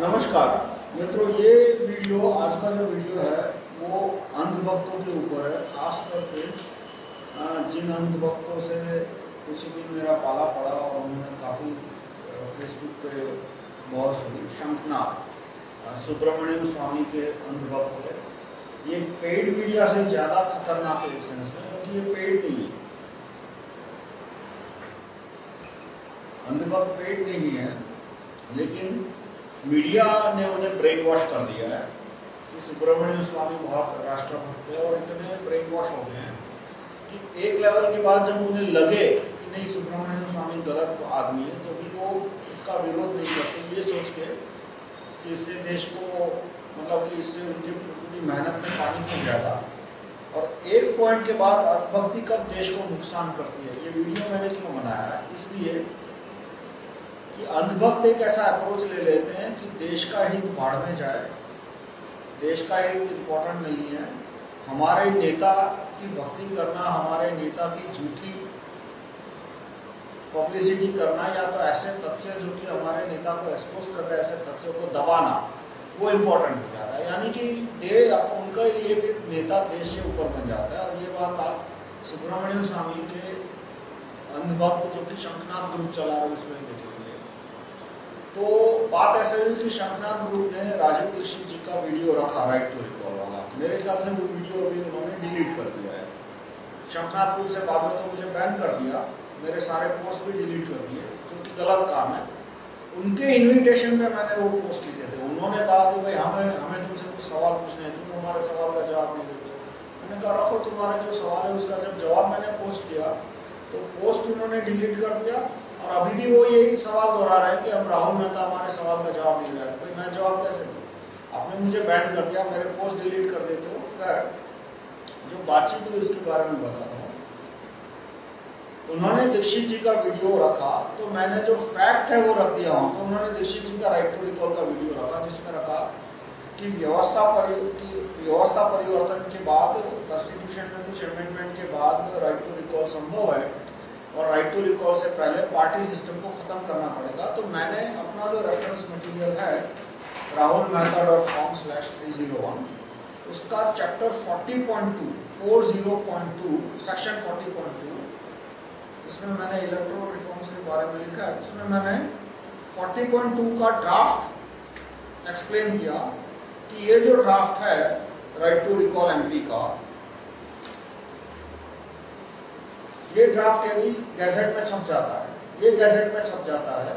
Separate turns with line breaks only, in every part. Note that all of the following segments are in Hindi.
नमस्कार। मित्रों, ये वीडियो, आज का जो वीडियो है, वो अंधभक्तों के ऊपर है, खास करके जिन अंधभक्तों से कुछ भी मेरा पाला पड़ा और उन्होंने काफ़ी फेसबुक पे बहुत सुनी शंखनाथ सुब्रमण्यम स्वामी के अंधभक्त है ये पेड मीडिया से ज़्यादा खतरनाक है एक सेंस में क्योंकि ये पेड नहीं है। अंधभक्त पेड नहीं है, लेकिन मीडिया ने उन्हें ब्रेन वॉश कर दिया है। कि सुब्रमण्यम स्वामी बहुत राष्ट्रभक्त है और इतने ब्रेन वॉश हो गए हैं कि एक लेवल के बाद जब उन्हें लगे कि नहीं, सुब्रमण्यम स्वामी गलत आदमी है तो भी वो इसका विरोध नहीं करते। ये सोच के कि इससे देश को मतलब कि इससे उनकी पूरी मेहनत में पानी पड़ जाएगा और एक पॉइंट के बाद अर्थभक्ति कब देश को नुकसान करती है, ये वीडियो मैंने क्यों बनाया है। इसलिए कि अंधभक्त एक ऐसा अप्रोच ले लेते हैं कि देश का हित बाढ़ में जाए। देश का हित इम्पोर्टेंट नहीं है। हमारे नेता की भक्ति करना, हमारे नेता की झूठी पब्लिसिटी करना या तो ऐसे तथ्य जो कि हमारे नेता को एक्सपोज कर रहे ऐसे तथ्यों को दबाना, वो इम्पोर्टेंट हो जाता है। यानी कि दे, उनका ये नेता देश से ऊपर बन जाता है। और ये बात आप सुब्रमण्यम स्वामी के अंधभक्त जो कि शंखनाथ ग्रुप चला है, उसमें तो बात ऐसे हुई कि शंखनाथ ग्रुप ने राजीव दीक्षित जी का वीडियो रखा राइट टू रिकॉल वाला। मेरे ख्याल से वो वीडियो अभी उन्होंने डिलीट कर दिया है। शंखनाथ ग्रुप से बाद में तो मुझे बैन कर दिया। मेरे सारे पोस्ट भी डिलीट कर दिए, क्योंकि गलत काम है। उनके इन्विटेशन में मैंने वो पोस्ट लिखे थे। उन्होंने कहा कि भाई हमें हमें तुमसे कुछ सवाल पूछने हैं, तुम हमारे सवाल का जवाब नहीं देते। मैंने कहा, रखो तुम्हारे जो सवाल है, उसका जब जवाब मैंने पोस्ट किया तो पोस्ट उन्होंने डिलीट कर दिया। और अभी भी वो यही सवाल दोहरा रहे हैं कि हम राहुल मेहता हमारे सवाल का जवाब नहीं दे रहे भाई, मैं जवाब कैसे दूँ? आपने मुझे बैन कर दिया, मेरे पोस्ट डिलीट कर देते हो। खैर, जो बातचीत हुई उसके बारे में बताता हूँ। उन्होंने दीक्षित जी का वीडियो रखा तो मैंने जो फैक्ट है वो रख दिया वहाँ तो उन्होंने दीक्षित जी का राइट टू का वीडियो रखा, जिसमें रखा कि व्यवस्था परि व्यवस्था परिवर्तन के बाद कॉन्स्टिट्यूशन में कुछ अमेंडमेंट के बाद राइट टू रिकॉल संभव है। और राइट टू रिकॉल से पहले पार्टी सिस्टम को खत्म करना पड़ेगा। तो मैंने अपना जो रेफरेंस मटेरियल है, Rahul Mehta dot com slash three zero one उसका चैप्टर 40.2 40.2 सेक्शन 40.2 इसमें मैंने इलेक्ट्रो रिफॉर्म्स के बारे में लिखा है, उसमें मैंने 40.2 का ड्राफ्ट एक्सप्लेन किया कि ये जो ड्राफ्ट है राइट टू रिकॉल एमपी का ये ड्राफ्ट यदि गैजेट में छप जाता है। ये गैजेट में छप जाता है।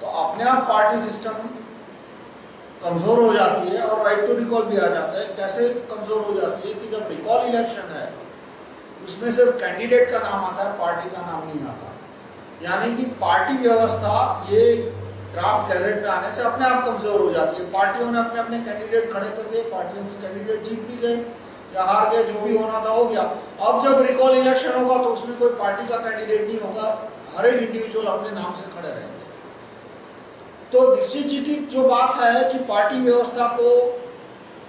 तो अपने आप पार्टी सिस्टम कमज़ोर हो जाती है और राइट टू रिकॉल भी आ जाता है। कैसे कमज़ोर हो जाती है कि जब रिकॉल इलेक्शन है, उसमें सिर्फ़ कैंडिडेट का नाम आता है पार्टी का नाम नहीं आता। यानी कि पार्टी व्यवस्था ये ड्राफ्ट गैजेट में आने से अपने आप कमज़ोर हो जाती है। पार्टियों ने अपने अपने कैंडिडेट खड़े कर दिए, पार्टियों के कैंडिडेट जीत भी गए या हार गए जो भी होना था, हो गया। अब जब रिकॉल इलेक्शन होगा तो उसमें कोई पार्टी का कैंडिडेट नहीं होगा। हर एक इंडिविजुअल अपने नाम से खड़े रहेंगे। तो दीक्षित जी की जो बात है कि पार्टी व्यवस्था को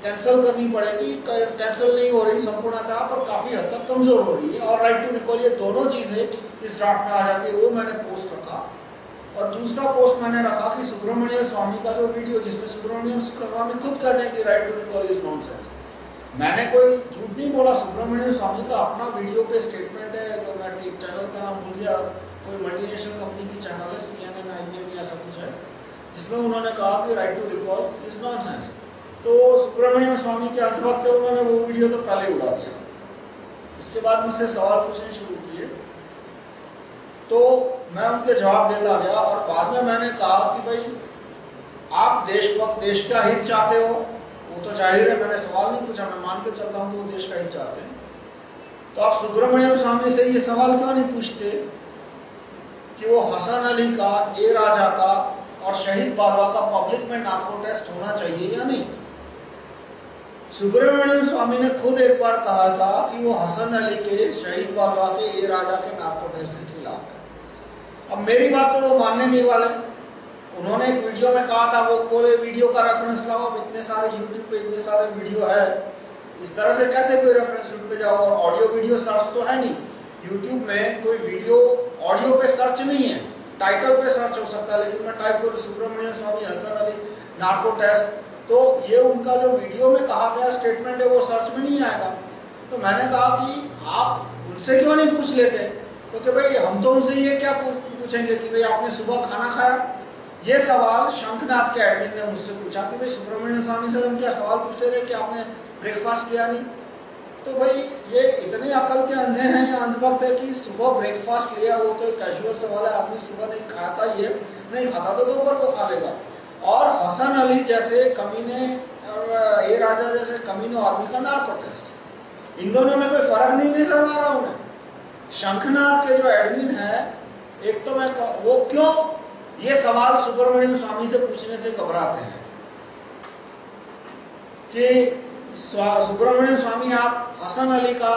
कैंसिल करनी पड़ेगी कैंसिल नहीं हो रही संपूर्णता पर काफ़ी हद तक कमज़ोर हो रही है। और राइट टू रिकॉल ये दोनों चीज़ें इस ड्राफ्ट में आ जाती है, वो मैंने पोस्ट रखा। और दूसरा पोस्ट मैंने रखा कि सुब्रमण्यम स्वामी का जो वीडियो जिसमें सुब्रमण्यम स्वामी खुद कहते हैं कि right to recall is nonsense मैंने कोई झूठ नहीं बोला सुब्रमण्यम स्वामी का अपना वीडियो पे स्टेटमेंट है तो मैं चैनल का नाम भूल गया। कोई मल्टीनेशनल कंपनी की चैनल है सी एन एन आई या सब कुछ है, जिसमें उन्होंने कहा कि right to recall is non तो सुब्रमण्यम स्वामी के अंतर्गत उन्होंने वो वीडियो तो पहले उड़ा दिया। उसके बाद मुझसे सवाल पूछने शुरू किए। तो मैं उनके जवाब देता गया, और बाद में मैंने कहा कि भाई, आप देश देश का हित चाहते हो वो तो ज़ाहिर है, मैंने सवाल नहीं पूछा, मैं मान के चलता हूँ वो देश का हित चाहते हैं। तो आप सुब्रमण्यम स्वामी से ये सवाल क्यों नहीं पूछते कि वो हसन अली का, ए राजा का और शहीद बाबा का पब्लिक में नार्को टेस्ट होना चाहिए या नहीं? सुब्रमण्यम स्वामी ने खुद एक बार कहा था कि वो हसन अली के, शहीद बाबा के, ए राजा के नाको टेस्ट के खिलाफ है। अब मेरी बात तो वो मानने नहीं वाले उन्होंने एक वीडियो में कहा था, वो कोई वीडियो का रेफरेंस लाओ इतने सारे यूट्यूब पे इतने सारे वीडियो है। इस तरह से कैसे कोई रेफरेंस यूट्यूब पे जाओ? और ऑडियो वीडियो सर्च तो है नहीं। यूट्यूब में कोई वीडियो ऑडियो पे सर्च नहीं है। टाइटल पे सर्च हो सकता है, लेकिन मैं टाइप करूँ, सुब्रमण्यम स्वामी, हसन अली नार्को टेस्ट तो ये उनका जो वीडियो में कहा गया स्टेटमेंट है, वो सर्च में नहीं आएगा। तो मैंने कहा कि आप उनसे क्यों नहीं पूछ लेते? तो कि भाई, हम तो उनसे ये क्या पूछेंगे कि भाई, आपने सुबह खाना खाया? ये सवाल शंखनाथ के एडमिन ने मुझसे पूछा कि भाई सुब्रमण्यम स्वामी से हम क्या सवाल पूछते रहे कि आपने ब्रेकफास्ट किया नहीं? तो भाई, ये इतने अकल के अंधे हैं या अंधभक्त है कि सुबह ब्रेकफास्ट लिया, वो तो एक कैजुअल सवाल है, आदमी सुबह नहीं खाता है नहीं खाता तो दोपहर को खा लेगा। और हसन अली जैसे कमीने और ए राजा जैसे कमीनो आदमी का नार प्रोटेस्ट इन दोनों में कोई फ़र्क नहीं नज़र आ रहा उन्हें। शंखनाथ के जो एडमिन है, एक तो मैं वो क्यों ये सवाल सुब्रमण्यम स्वामी से पूछने से घबराते हैं कि सुब्रमण्यम स्वामी, आप हसन अली का,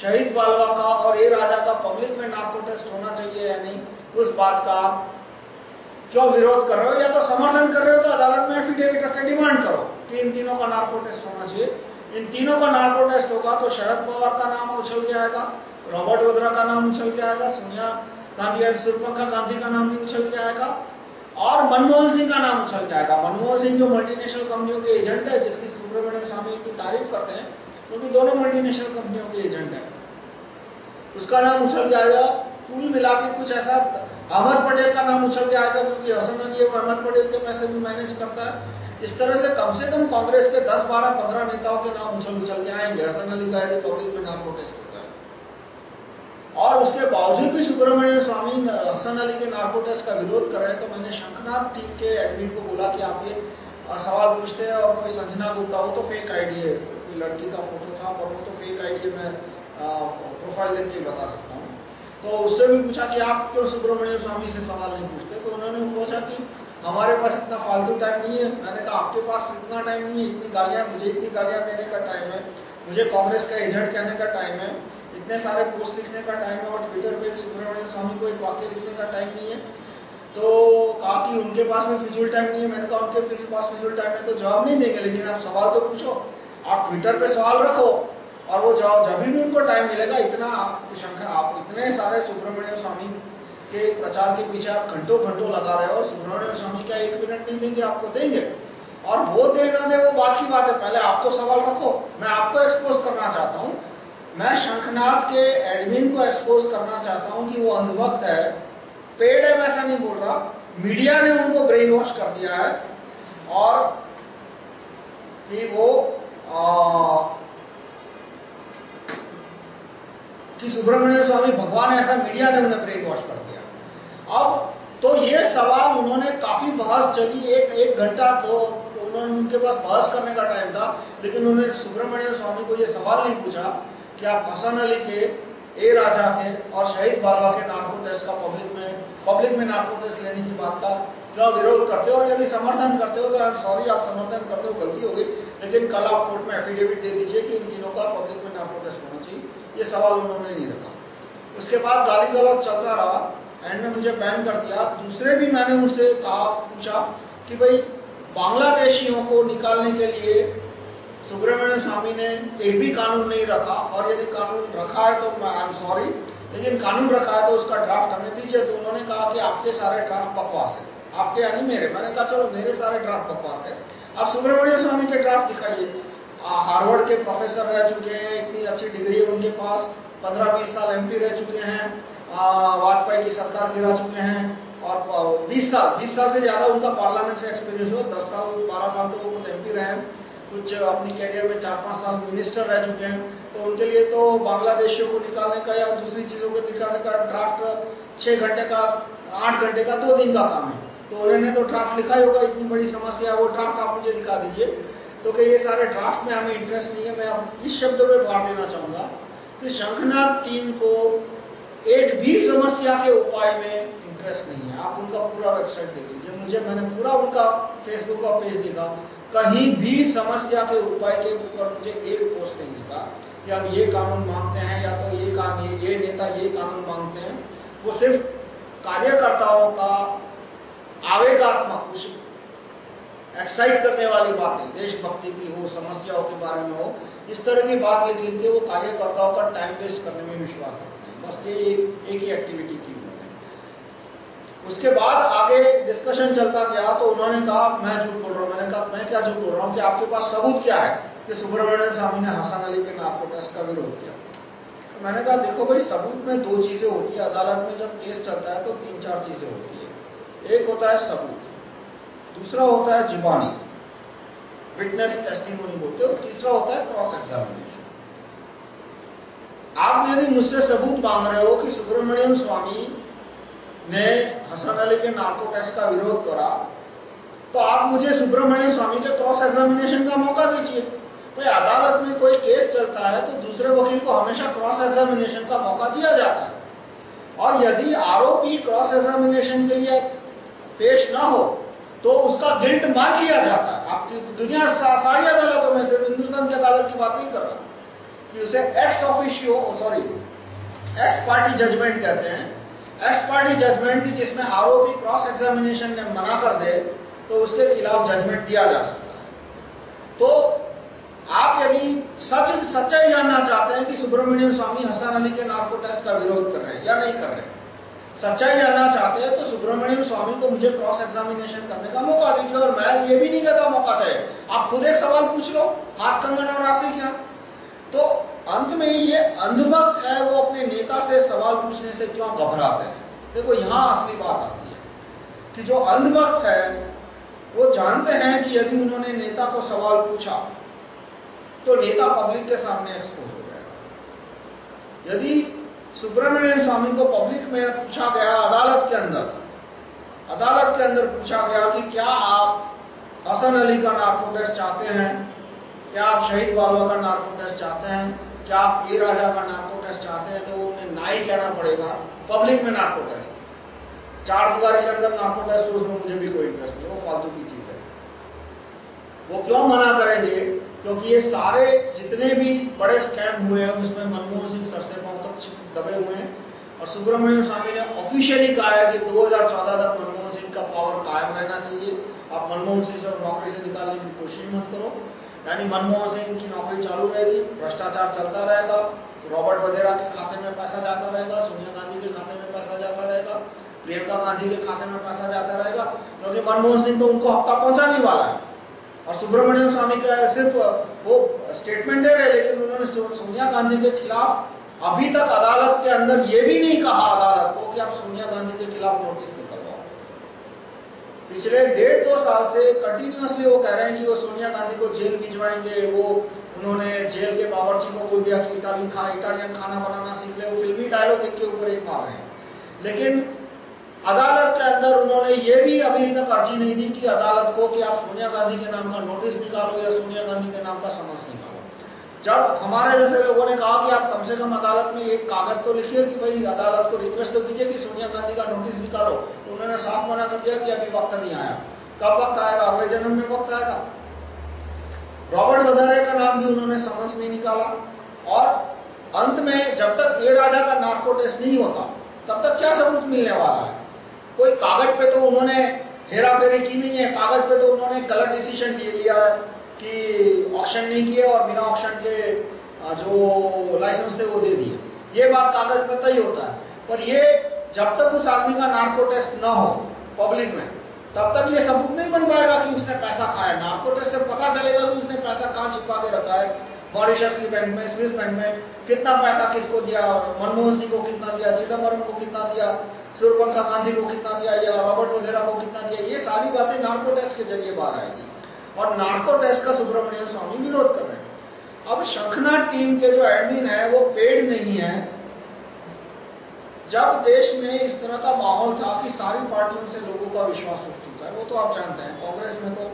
शहीद बालवा का और ए राजा का पब्लिक में नार्को टेस्ट होना चाहिए या नहीं, उस बात का क्यों विरोध कर रहे हो या तो समर्थन कर रहे हो तो अदालत में एफिडेविट रख डिमांड करो कि इन तीनों का नार्को टेस्ट होना चाहिए। इन तीनों का नार्को टेस्ट होगा तो शरद पवार का नाम उछल जाएगा, रॉबर्ट वोद्रा का नाम उछल जाएगा, सोनिया गांधी और सूर्यपंखा गांधी का नाम भी उछल जाएगा और मनमोहन सिंह का नाम उछल जाएगा मनमोहन सिंह जो मल्टीनेशनल कंपनियों के एजेंट है जिसकी सुब्रमण्यम स्वामी की तारीफ़ करते हैं क्योंकि तो दोनों मल्टीनेशनल कंपनियों के एजेंट है। उसका नाम उछल जाएगा कुल मिला के कुछ ऐसा अहमद पटेल का नाम उछल के आएगा क्योंकि हसन ये अहमद पटेल के पैसे भी मैनेज करता है। इस तरह से कम से कम कांग्रेस के 10, 12, 15 नेताओं के नाम उछल उछल के आएँगे हसन अली का पब्लिक में नाम प्रोटेस्ट और उसके बावजूद भी सुब्रमण्यम स्वामी हसन अली के नार्को टेस्ट का विरोध कर रहे तो मैंने शंखनाथ टीम के एडमिन को बोला कि आप ये सवाल पूछते हैं और कोई संजना गुप्ता हो तो फेक आईडी है। कोई लड़की का फ़ोटो था और वो तो फेक आईडी मैं प्रोफ़ाइल देख के बता सकता हूँ। तो उससे भी पूछा कि आप क्यों सुब्रमण्यम स्वामी से सवाल नहीं पूछते? तो उन्होंने पूछा कि हमारे पास इतना फालतू टाइम नहीं है। मैंने कहा, आपके पास इतना टाइम नहीं है, इतनी गालियाँ, मुझे इतनी गालियाँ देने का टाइम है। मुझे कांग्रेस का एजेंट कहने का टाइम है। इतने सारे पोस्ट लिखने का टाइम है और ट्विटर पे सुब्रमण्यम स्वामी को एक वाक्य लिखने का टाइम नहीं है। तो कहा कि उनके पास में फिजूल टाइम नहीं है। मैंने कहा, उनके पास फिजूल टाइम है तो जवाब नहीं देंगे, लेकिन आप सवाल तो पूछो। आप ट्विटर पे सवाल रखो और वो जब जब भी उनको टाइम मिलेगा, इतना आप शंकर आप इतने सारे सुब्रमण्यम स्वामी के प्रचार के पीछे आप घंटों घंटों लगा रहे हो और सुब्रमण्यम स्वामी क्या एक मिनट नहीं देंगे, आपको देंगे? और वो देना दे, वो बात की बात है। पहले आप तो सवाल रखो। मैं आपको एक्सपोज करना चाहता हूँ। मैं शंखनाथ के एडमिन को एक्सपोज करना चाहता हूँ कि वो अंधभक्त है। पेड़ है वैसा नहीं बोल रहा। मीडिया ने उनको ब्रेन वॉश कर दिया है। और कि वो आ, कि सुब्रमण्य स्वामी भगवान ऐसा मीडिया ने उन्हें ब्रेन वॉश कर दिया। अब तो ये सवाल उन्होंने काफ़ी बहस चली एक एक घंटा तो उन्होंने उनके पास बहस करने का टाइम था लेकिन उन्होंने सुब्रमण्य स्वामी को ये सवाल नहीं पूछा। कि आप हसन अली के, ए राजा के और शहीद बाबा के नार्को टेस्ट का पब्लिक में पब्लिक में नार्को टेस्ट लेने की बात का जो विरोध करते हो और यदि समर्थन करते हो तो आई सॉरी आप समर्थन करते हो, गलती होगी लेकिन कल आप कोर्ट में एफिडेविट दे दीजिए कि इन तीनों का पब्लिक में नार्को टेस्ट होना चाहिए। ये सवाल उन्होंने नहीं रखा। उसके बाद गाली गलौज चलता रहा। एंड में मुझे बैन कर दिया। दूसरे भी मैंने उनसे कहा, पूछा कि भाई, बांग्लादेशियों को निकालने के लिए सुब्रमण्य स्वामी ने एक भी कानून नहीं रखा, और यदि कानून रखा है तो आई एम सॉरी लेकिन कानून रखा है तो उसका ड्राफ्ट हमें दीजिए। तो उन्होंने कहा कि आपके सारे ड्राफ्ट बकवास है। आपके यानी मेरे। मैंने कहा, चलो, मेरे सारे ड्राफ्ट बकवास है। आप सुब्रमण्य स्वामी के ड्राफ्ट दिखाइए। हार्वर्ड के प्रोफेसर रह चुके हैं, इतनी अच्छी डिग्री है उनके पास। पंद्रह बीस साल एमपी रह चुके हैं। वाजपेयी की सरकार गिरा चुके हैं। और बीस साल बीस साल से ज़्यादा उनका पार्लियामेंट से एक्सपीरियंस हुआ। दस साल, बारह साल तो वो खुद एम रहे हैं। कुछ अपनी कैरियर में चार पाँच साल मिनिस्टर रह चुके हैं तो उनके लिए तो बांग्लादेशियों को निकालने का या दूसरी चीज़ों को निकालने का ड्राफ्ट छः घंटे का, आठ घंटे का दो दिन का काम है। तो उन्होंने तो ड्राफ्ट लिखा ही होगा, इतनी बड़ी समस्या, वो ड्राफ्ट आप मुझे दिखा दीजिए। तो कि ये सारे ड्राफ्ट में हमें इंटरेस्ट नहीं है, मैं इस शब्द में भाग देना चाहूँगा कि शंखनाथ टीम को एक भी समस्या के उपाय में इंटरेस्ट नहीं है। आप उनका पूरा वेबसाइट देख लीजिए। मुझे, मैंने पूरा उनका फेसबुक का पेज देखा। कहीं भी समस्या के उपाय के ऊपर मुझे एक पोस्ट नहीं दिखा कि हम ये कानून मांगते हैं या तो ये कानून ये नेता ये कानून मांगते हैं। वो सिर्फ़ कार्यकर्ताओं का आवेगात्मक एक्साइट करने वाली बातें देशभक्ति की हो समस्याओं के बारे में हो इस तरह की बात लिख वो कार्यकर्ताओं का टाइम वेस्ट करने में विश्वास रखते हैं। बस ये एक, ही एक्टिविटी की उसके बाद आगे डिस्कशन चलता गया तो उन्होंने कहा, मैं झूठ बोल रहा हूँ। मैंने कहा, मैं क्या झूठ बोल रहा हूँ कि आपके पास सबूत क्या है कि सुब्रमण्यम स्वामी ने हसन अली के नार्को टेस्ट का विरोध किया? तो मैंने कहा, देखो भाई, सबूत में दो चीज़ें होती है। अदालत में जब केस चलता है तो तीन चार चीज़ें होती है। एक होता है सबूत, दूसरा होता है जीवानी विटनेस टेस्टिंग बोलते हैं, और तीसरा होता है क्रॉस एग्जामिनेशन आप यदि मुझसे सबूत मांग रहे हो कि सुब्रमण्यम स्वामी ने हसन अली के नार्को टेस्ट का विरोध करा तो आप मुझे सुब्रमण्यम स्वामी के क्रॉस एग्जामिनेशन का मौका दीजिए। भाई अदालत में कोई केस चलता है तो दूसरे वकील को हमेशा क्रॉस एग्जामिनेशन का मौका दिया जाता है। और यदि आरोपी क्रॉस एग्जामिनेशन के लिए पेश ना हो तो उसका गिल्ट मान लिया जाता। है आपकी दुनिया सारी अदालतों में सिर्फ़ हिंदुस्तान की अदालत की बात नहीं कर रहा। कि उसे ex officio sorry ex party judgement कहते हैं। एक्स पार्टी जजमेंट की जिसमें आरोपी क्रॉस एग्जामिनेशन ने मना कर दे तो उसके खिलाफ जजमेंट दिया जा सकता है। तो आप यदि सच, सच्चाई जानना चाहते हैं कि सुब्रमण्यम स्वामी हसन अली के नार्को टेस्ट का विरोध कर रहे हैं या नहीं कर रहे सच्चाई जानना चाहते हैं तो सुब्रमण्यम स्वामी को मुझे क्रॉस एग्जामिनेशन करने का मौका दीजिए और मैं ये भी नहीं कहता मौका दे। आप खुद एक सवाल पूछ लो, हाथ कंगन और आखिर क्या? तो अंत में ये अंधभक्त है, वो अपने नेता से सवाल पूछने से क्यों घबराते हैं? देखो, यहाँ असली बात आती है कि जो अंधभक्त है, वो जानते हैं कि यदि उन्होंने नेता को सवाल पूछा तो नेता पब्लिक के सामने एक्सपोज हो जाएगा। यदि सुब्रमण्यम स्वामी को पब्लिक में पूछा गया अदालत के अंदर, अदालत के अंदर पूछा गया कि क्या आप हसन अली का नार्को चाहते हैं? क्या आप शहीद बाबा का नार्को चाहते हैं? क्या आप ए राजा का नार्को टेस्ट चाहते हैं तो उन्हें ना ही कहना पड़ेगा पब्लिक में नार्को टेस्ट चार दीवारी के अंदर नार्को टेस्ट उसमें मुझे भी कोई इंटरेस्ट नहीं, वो फालतू की चीज़ है। वो क्यों मना करेंगे? क्योंकि ये सारे जितने भी बड़े स्कैम हुए हैं, उसमें मनमोहन सिंह सर से तक दबे हुए हैं। और सुब्रमण्यम स्वामी ने ऑफिशियली कहा है कि 2014 तक मनमोहन सिंह का पावर कायम रहना चाहिए। आप मनमोहन सिंह से नौकरी से निकालने की कोशिश मत करो। यानी मनमोहन सिंह की नौकरी चालू रहेगी, भ्रष्टाचार चलता रहेगा, रॉबर्ट वधेरा के खाते में पैसा जाता रहेगा, सोनिया गांधी के खाते में पैसा जाता रहेगा, प्रियंका गांधी के खाते में पैसा जाता रहेगा, क्योंकि मनमोहन सिंह तो उनको हफ़्ता पहुँचाने वाला है। और सुब्रमण्यम स्वामी का सिर्फ़ वो स्टेटमेंट दे रहे लेकिन उन्होंने सोनिया गांधी के खिलाफ अभी तक अदालत के अंदर ये भी नहीं कहा अदालत को कि आप सोनिया गांधी के खिलाफ नोटिस पिछले डेढ़ दो साल से कंटिन्यूसली वो कह रहे हैं कि वो सोनिया गांधी को जेल भिजवाएँगे, वो उन्होंने जेल के बावर्ची को बोल दिया कि इटाली खा, इटालियन खाना बनाना सीख ले, वो फिल्मी डायलॉग एक के ऊपर एक मार रहे हैं। लेकिन अदालत के अंदर उन्होंने ये भी अभी तक अर्जी नहीं दी कि अदालत को कि आप सोनिया गांधी के नाम का नोटिस निकालो या सोनिया गांधी के नाम का समझ निकालो जब हमारे जैसे लोगों ने कहा कि आप कम से कम अदालत में एक कागज़ तो लिखिए कि भाई अदालत को रिक्वेस्ट तो कीजिए कि सोनिया गांधी का नोटिस निकालो। तो उन्होंने साफ़ मना कर दिया कि अभी वक्त नहीं आया। कब वक्त आएगा? अगले जन्म में वक्त आएगा। रॉबर्ट वधारे का नाम भी उन्होंने समझ नहीं निकाला। और अंत में जब तक ए राजा का नार्को टेस्ट नहीं होता, तब तक क्या सबूत मिलने वाला है? कोई कागज़ पे तो उन्होंने हेरा फेरी की नहीं है। कागज़ पे तो उन्होंने गलत डिसीज़न ले लिया है। कि ऑप्शन नहीं किए और बिना ऑप्शन के जो लाइसेंस थे वो दे दिए। ये बात कागज़ पर तय होता है। पर ये जब तक उस आदमी का नार्को टेस्ट ना हो पब्लिक में, तब तक ये सबूत नहीं बन पाएगा कि उसने पैसा खाया। नार्को टेस्ट से पता चलेगा कि उसने पैसा कहाँ छिपा के रखा है। मॉरिशस की बैंक में, स्विस बैंक में कितना पैसा किसको दिया, मनमोहन सिंह को कितना दिया चिदम्बरम को कितना दिया सूर्यपंखा गांधी को कितना दिया या रॉबर्ट वगैरह को कितना दिया, ये सारी बातें नार्को टेस्ट के ज़रिए बाहर आएगी। और नार्को टेस्ट का सुब्रमण्यम स्वामी विरोध कर रहे हैं। अब शंखनाथ टीम के जो एडमिन है, वो पेड नहीं है। जब देश में इस तरह का माहौल था कि सारी पार्टियों से लोगों का विश्वास उठ चुका है, वो तो आप जानते हैं, कांग्रेस में तो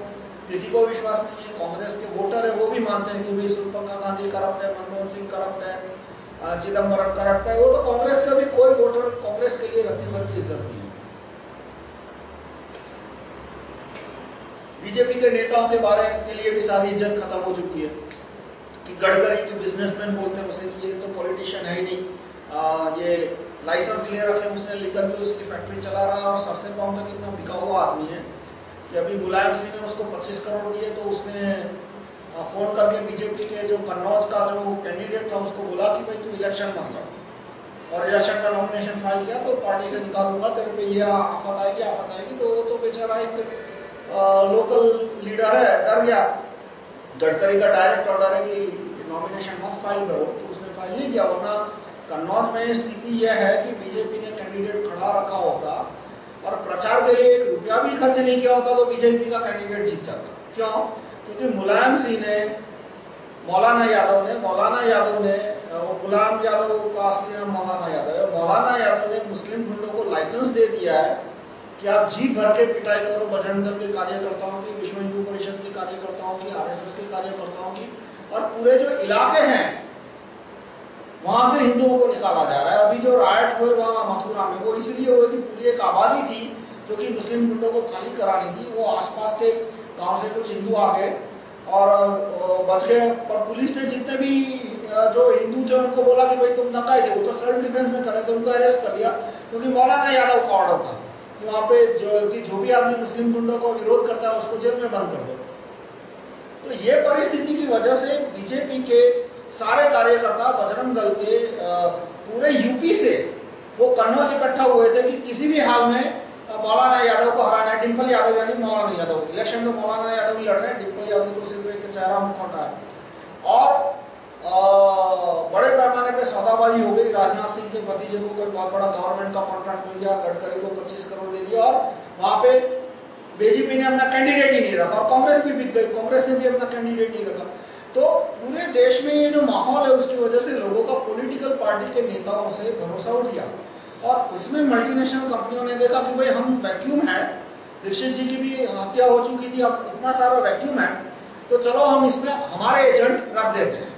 किसी को विश्वास नहीं है। कांग्रेस के वोटर है, वो भी मानते हैं कि भाई सुल्पंगा गांधी करप्ट है, मनमोहन सिंह करप्ट है चिदम्बरम करप्ट है, वो तो कांग्रेस का भी कोई वोटर कांग्रेस के लिए रखने भर की इज़्ज़त नहीं है। बीजेपी के नेताओं के बारे के लिए भी सारी इज़्ज़त खत्म हो चुकी है। कि गडकरी जो बिजनेसमैन बोलते हैं उसे कि ये तो पॉलिटिशियन है ही नहीं। आ, ये लाइसेंस ले रखे उसने लेकर के उसकी फैक्ट्री चला रहा है और सबसे पाँव तक इतना बिका हुआ आदमी है कि अभी मुलायम सिंह ने उसको 25 करोड़ दिए तो उसने फ़ोन करके बीजेपी के जो कन्नौज का जो कैंडिडेट था उसको बोला कि भाई तू इलेक्शन मत लड़। और इलेक्शन का नॉमिनेशन फ़ाइल किया तो पार्टी से निकालूँगा तेरे पे ये आफत आएगी आफत आएगी तो वो तो बेचारा एक लोकल लीडर है, डर गया। गडकरी का डायरेक्ट ऑर्डर है कि नॉमिनेशन मत फ़ाइल करो तो उसने फ़ाइल नहीं किया, वरना कन्नौज में स्थिति यह है कि बीजेपी ने कैंडिडेट खड़ा रखा होता और प्रचार के लिए एक रुपया भी खर्च नहीं किया होता तो बीजेपी का कैंडिडेट जीत जाता। क्यों? क्योंकि मुलायम सिंह ने, मौलाना यादव ने, मौलाना यादव ने गुलाम यादव का असली नाम मौलाना यादव है, मौलाना यादव ने मुस्लिम गुंडों को लाइसेंस दे दिया है। कि आप जी भर के पिटाई करो बजरंग दल के कार्यकर्ताओं की विश्व हिंदू परिषद के कार्यकर्ताओं की, आरएसएस के कार्यकर्ताओं की, और पूरे जो इलाके हैं, वहाँ से हिंदुओं को निकाला जा रहा है। अभी जो रायट हुए वहाँ मथुरा में, वो इसलिए हुए कि पूरी एक आबादी थी, जो कि मुस्लिम गुंडों को खाली करानी थी। वो आसपास के गाँव से कुछ हिंदू आ गए, और बच गए। पर पुलिस ने जितने भी जो हिंदू जो उनको बोला कि भाई तुम नकाए थे वो तो सेल्फ डिफेंस में करे तो उनको अरेस्ट कर लिया क्योंकि मौलाना यादव का ऑर्डर था। वहाँ पे जो कि जो भी आदमी मुस्लिम गुंडों को विरोध करता है, उसको जेल में बंद कर दो। तो ये परिस्थिति की वजह से बीजेपी के सारे कार्यकर्ता बजरंग दल के पूरे यूपी से वो कन्नौज इकट्ठा हुए थे कि किसी भी हाल में मौलाना यादव को हराना है। डिम्पल यादव यानी मौलाना यादव। इलेक्शन में मौलाना यादव ही लड़ रहे हैं डिम्पल यादव तो सिर्फ़ एक चेहरा मुखौटा है। और बड़े पैमाने पे सौदाबाजी हो गई। राजनाथ सिंह के भतीजे को कोई बहुत बड़ा गवर्नमेंट का कॉन्ट्रैक्ट मिल गया, गडकरी को 25 करोड़ दे दिया और वहाँ पे बीजेपी ने अपना कैंडिडेट ही नहीं रखा और कांग्रेस भी बिक गई। कांग्रेस ने भी अपना कैंडिडेट नहीं रखा। तो पूरे देश में ये जो माहौल है, उसकी वजह से लोगों का पॉलिटिकल पार्टी के नेताओं से भरोसा उठ गया। और उसमें मल्टीनेशनल कंपनियों ने देखा कि भाई, हम वैक्यूम है। दीक्षित जी की भी हत्या हो चुकी थी, अब इतना सारा वैक्यूम है। तो चलो हम इसमें, हमारे एजेंट रख देते हैं।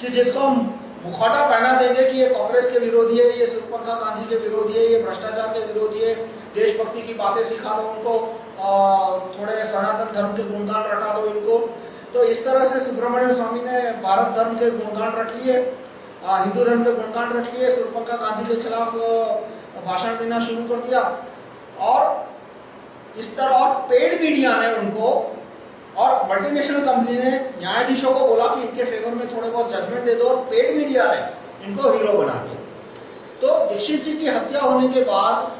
कि जिसको हम मुखौटा पहना देंगे कि ये कांग्रेस के विरोधी है, ये सुरपंखा गांधी के विरोधी है, ये भ्रष्टाचार के विरोधी है, देशभक्ति की बातें सिखा दो उनको थोड़े सनातन धर्म के गुणगान रखा दो इनको। तो इस तरह से सुब्रमण्यम स्वामी ने भारत धर्म के गुणगान रख लिए हिंदू धर्म के गुणगान रख लिए, सुरपंखा गांधी के खिलाफ भाषण देना शुरू कर दिया। और इस तरह और पेड मीडिया ने उनको और मल्टीनेशनल कंपनी ने न्यायाधीशों को बोला कि इनके फेवर में थोड़े बहुत जजमेंट दे दो और पेड मीडिया ने इनको हीरो बना दिया तो दीक्षित जी की हत्या होने के बाद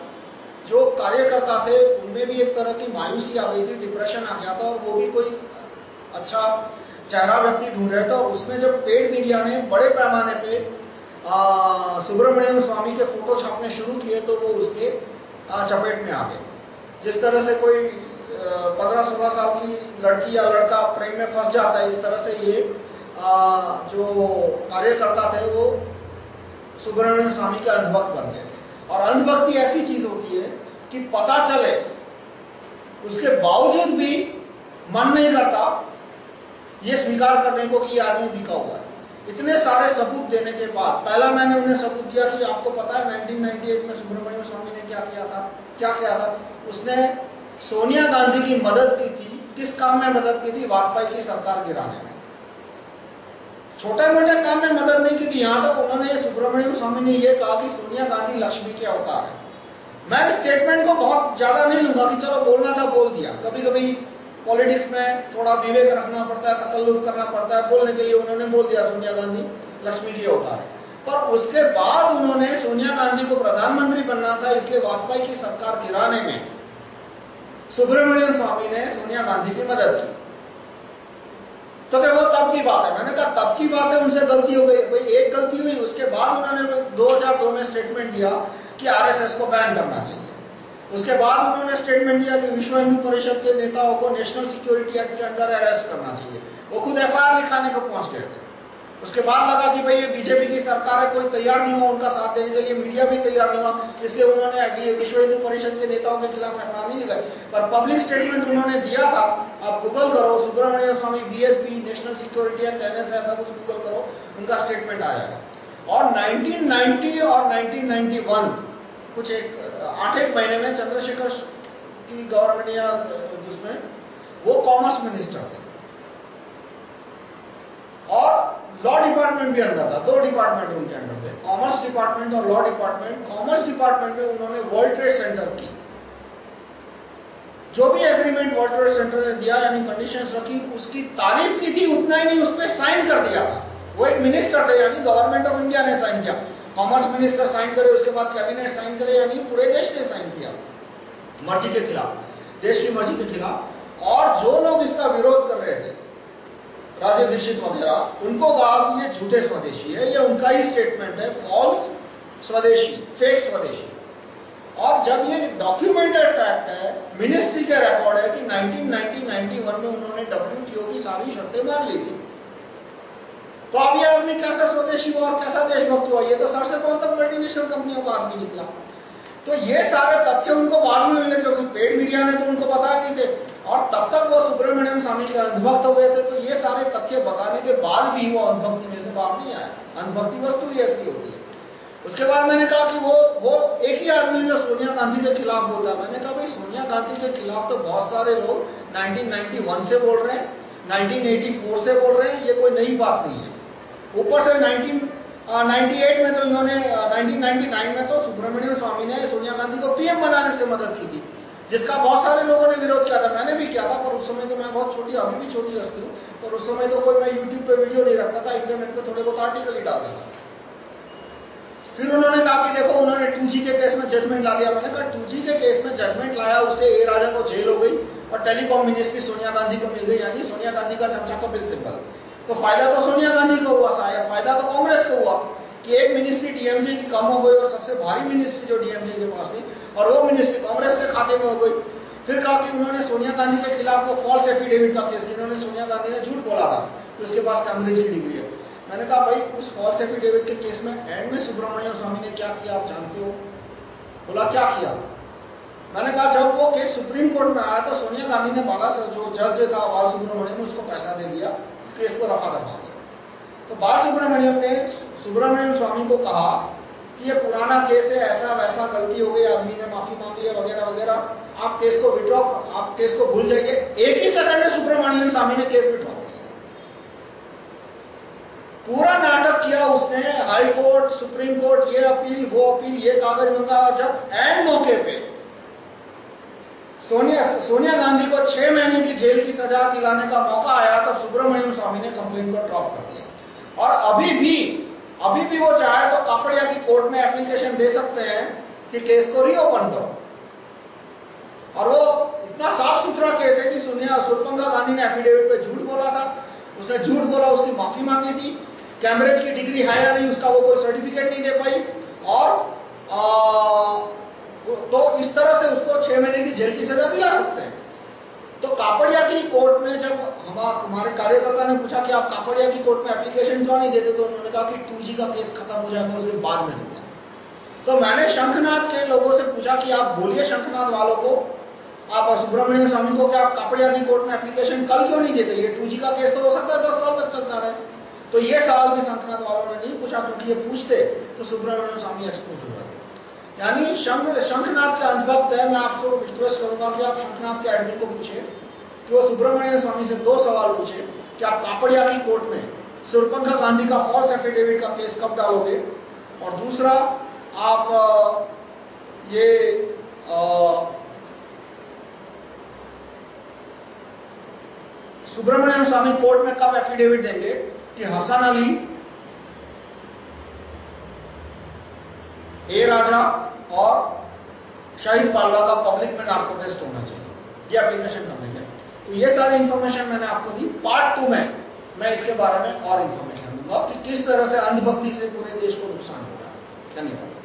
जो कार्यकर्ता थे, उनमें भी एक तरह की मायूसी आ गई थी डिप्रेशन आ गया था और वो भी कोई अच्छा चेहरा व्यक्ति ढूंढ रहे थे उसमें जब पेड मीडिया ने बड़े पैमाने पे सुब्रमण्यम स्वामी के फ़ोटो छापने शुरू किए तो वो उसके चपेट में आ गए। जिस तरह से कोई पंद्रह सोलह साल की लड़की या लड़का प्रेम में फंस जाता है इस तरह से ये आ, जो कार्यकर्ता थे वो सुब्रमण्यम स्वामी के अंधभक्त बन गए। और अंधभक्ति ऐसी चीज़ होती है कि पता चले उसके बावजूद भी मन नहीं करता ये स्वीकार करने को कि आदमी बिका हुआ है। इतने सारे सबूत देने के बाद पहला मैंने उन्हें सबूत दिया कि आपको पता है 1998 में सुब्रमण्यम स्वामी ने क्या किया था क्या किया था? उसने सोनिया गांधी की मदद की थी, किस काम में मदद की थी? वाजपेयी की सरकार गिराने में। छोटे मोटे काम में मदद नहीं की थी। यहाँ तक उन्होंने सुब्रमण्यम स्वामी ने यह कहा कि सोनिया गांधी लक्ष्मी के अवतार है। मैं स्टेटमेंट को बहुत ज़्यादा नहीं लूँगा कि चलो बोलना था, बोल दिया। कभी कभी पॉलिटिक्स में थोड़ा विवेक रखना पड़ता है, तकल्लुफ करना पड़ता है, बोलने के लिए उन्होंने बोल दिया सोनिया गांधी लक्ष्मी के अवतार है। पर उसके बाद उन्होंने सोनिया गांधी को प्रधानमंत्री बनना था, इसलिए वाजपेयी की सरकार गिराने में। सुब्रमण्यम स्वामी ने सोनिया गांधी की मदद की। तो क्या वो तब की बात है। मैंने कहा, तब की बात है, उनसे गलती हो गई। भाई, एक गलती हुई, उसके बाद उन्होंने 2002 में स्टेटमेंट दिया कि आरएसएस को बैन करना चाहिए। उसके बाद उन्होंने स्टेटमेंट दिया कि विश्व हिंदू परिषद के नेताओं को नेशनल सिक्योरिटी एक्ट के अंदर अरेस्ट करना चाहिए। वो खुद एफ़ लिखाने को पहुँच गए थे। उसके बाद लगा कि भाई ये बीजेपी की सरकार है, कोई तैयार नहीं हुआ, उनका साथ देने के लिए मीडिया भी तैयार नहीं हुआ। इसलिए उन्होंने विश्व हिंदू परिषद के नेताओं के खिलाफ एफ़ नहीं लगाई। पर पब्लिक स्टेटमेंट उन्होंने दिया था, आप गूगल करो, Subramanian Swamy BSP national security act NS ऐसा कुछ गूगल करो, उनका स्टेटमेंट आएगा और 1990 और 1991 कुछ एक, आठ एक महीने में चंद्रशेखर की गवर्नमेंट या जिसमें, वो कॉमर्स मिनिस्टर थे और लॉ डिपार्टमेंट भी अंदर था, दो डिपार्टमेंट उनके अंदर थे कॉमर्स डिपार्टमेंट और लॉ डिपार्टमेंट कॉमर्स डिपार्टमेंट में उन्होंने वर्ल्ड ट्रेड सेंटर की। जो भी एग्रीमेंट वर्ल्ड ट्रेड सेंटर ने दिया, यानी कंडीशंस रखी, उसकी तारीफ़ की थी, उतना ही नहीं उस पर साइन कर दिया था। वो एक मिनिस्टर थे, यानी गवर्नमेंट ऑफ़ इंडिया ने साइन किया। कॉमर्स मिनिस्टर साइन करे, उसके बाद कैबिनेट साइन करे या नहीं पूरे देश ने साइन किया। मर्ज़ी के खिलाफ, देश की मर्ज़ी के खिलाफ। और जो लोग इसका विरोध कर रहे थे राजीव दीक्षित वगैरह उनको कहा कि ये झूठे स्वदेशी है, ये उनका ही स्टेटमेंट है फॉल्स स्वदेशी फेक स्वदेशी। और जब ये डॉक्यूमेंटेड फैक्ट है मिनिस्ट्री के रिकॉर्ड है कि 1990-91 में उन्होंने डब्ल्यूटीओ की सारी शर्तें मान ली थी। तो अब ये आदमी कैसा स्वदेशी हुआ और कैसा देशभक्त हुआ? ये तो सबसे बहुत मल्टीनेशनल कंपनियों का आदमी निकला। तो ये सारे तथ्य उनको बाद में मिले क्योंकि पेड मीडिया ने तो उनको बताया नहीं थे। और तब तक वो सुब्रमण्यम स्वामी के अंधभक्त गए थे तो ये सारे तथ्य बताने के बाद भी वो अंधभक्ति में से बाहर नहीं आया अंधभक्ति वस्तु ही ऐसी होती है। उसके बाद मैंने कहा कि वो वो एक ही आदमी जो सोनिया गांधी के खिलाफ बोल रहा मैंने कहा, भाई, सोनिया गांधी के खिलाफ तो बहुत सारे लोग 1991 से बोल रहे हैं 1984 से बोल रहे हैं, ये कोई नई बात नहीं है। ऊपर से 1998 में तो इन्होंने 1999 में तो सुब्रमण्यम स्वामी ने सोनिया गांधी को पीएम बनाने से मदद की थी। जिसका बहुत सारे लोगों ने विरोध किया था, मैंने भी किया था, पर उस समय तो मैं बहुत छोटी, अभी भी छोटी हस्ती हूँ, पर उस समय तो कोई मैं यूट्यूब पे वीडियो नहीं रखता था इंटरनेट पे थोड़े बहुत आर्टिकल ही डालता था। फिर उन्होंने कहा कि देखो, उन्होंने टू के केस में जजमेंट ला दिया। मैंने कहा टू के केस में जजमेंट लाया उससे ए राजा को जेल हो गई, और टेलीकॉम मिनिस्ट्री सोनिया गांधी को मिल गई। यानी सोनिया गांधी का चमचा को बिल सिंबल तो फ़ायदा तो सोनिया गांधी को हुआ, शायद फ़ायदा तो कांग्रेस को हुआ, कि एक मिनिस्ट्री डीएमजे की कम हो गई, और सबसे भारी मिनिस्ट्री जो डीएमजे के पास थी और वो मिनिस्ट्री कांग्रेस के खाते में हो गई फिर कहा कि उन्होंने सोनिया गांधी के खिलाफ वो फॉल्स एफिडेविट का केस इन्होंने सोनिया गांधी ने झूठ बोला था तो उसके पास कैम्ब्रिज की डिग्री है मैंने कहा, भाई, उस फॉल्स एफिडेविट के केस में एंड में सुब्रमण्यम स्वामी ने क्या किया, आप जानते हो? बोला, क्या किया? मैंने कहा, जब वो केस सुप्रीम कोर्ट में आया तो सोनिया गांधी ने बाला जो जज था, बाल सुब्रमण्यम उसको पैसा दे दिया, केस को रखा रखा तो बाल सुब्रमण्यम ने सुब्रमण्यम स्वामी को कहा कि ये पुराना केस है, ऐसा वैसा गलती हो गई, आदमी ने माफ़ी मांगी है, वगैरह वगैरह। आप केस को विड्रॉ आप केस को भूल जाइए। एक ही सेकंड में सुब्रमण्यम स्वामी ने केस विड्रॉ पूरा नाटक किया उसने, हाई कोर्ट, सुप्रीम कोर्ट, ये अपील, वो अपील, ये कागज़ मंगा, और जब एंड मौके पे सोनिया सोनिया गांधी को छह महीने की जेल की सजा दिलाने का मौका आया तो सुब्रमण्यम स्वामी ने कंप्लेन को ड्रॉप कर दिया। और अभी भी अभी भी वो चाहे तो कापड़िया की कोर्ट में एप्लीकेशन दे सकते हैं कि केस को रीओपन करो। और वो इतना साफ़ सुथरा केस है कि सोनिया सुरपंगा गांधी ने एफिडेविट पे झूठ बोला था। उसने झूठ बोला उसकी माफ़ी मांगी थी। कैमरेज की डिग्री है या नहीं उसका वो कोई सर्टिफिकेट नहीं दे पाई। और आ, तो इस तरह से उसको छह महीने की जेल की सजा दिला सकते हैं। तो कापड़िया की कोर्ट में जब हमारे कार्यकर्ता ने पूछा कि आप कापड़िया की कोर्ट में एप्लीकेशन क्यों नहीं देते तो उन्होंने कहा कि टू का केस खत्म हो जाएगा उसके बाद में दूँगा तो मैंने शंखनाथ के लोगों से पूछा कि आप बोलिए शंखनाथ वालों को, आप सुब्रमण्यम स्वामी को कि आप कापड़िया की कोर्ट में एप्लीकेशन कल क्यों नहीं देते? ये टू का केस तो हो सकता है, दस साल तक चलता रहे। तो ये सवाल भी शंखनाथ वालों ने नहीं पूछा, क्योंकि ये पूछते तो सुब्रमण्यम स्वामी एक्सपोज यानी शंख शंखनाथ के अंधभक्त है। मैं आपको रिक्वेस्ट करूँगा कि आप शंखनाथ के एडमिन को पूछे, कि वो सुब्रमण्यम स्वामी से दो सवाल पूछे, कि आप कापड़िया की कोर्ट में सुरपंखा गांधी का फॉल्स एफिडेविट का केस कब डालोगे? और दूसरा, आप ये सुब्रमण्यम स्वामी कोर्ट में कब एफिडेविट देंगे? कि हसन अली, ए राजा और शाहिद पालवा का पब्लिक में नार्को टेस्ट होना चाहिए। ये एप्लीकेशन कर देंगे तो ये सारी इंफॉर्मेशन मैंने आपको दी। पार्ट टू में मैं इसके बारे में और इन्फॉर्मेशन दूँगा कि किस तरह से अंधभक्ति से पूरे देश को नुकसान हो रहा है। धन्यवाद।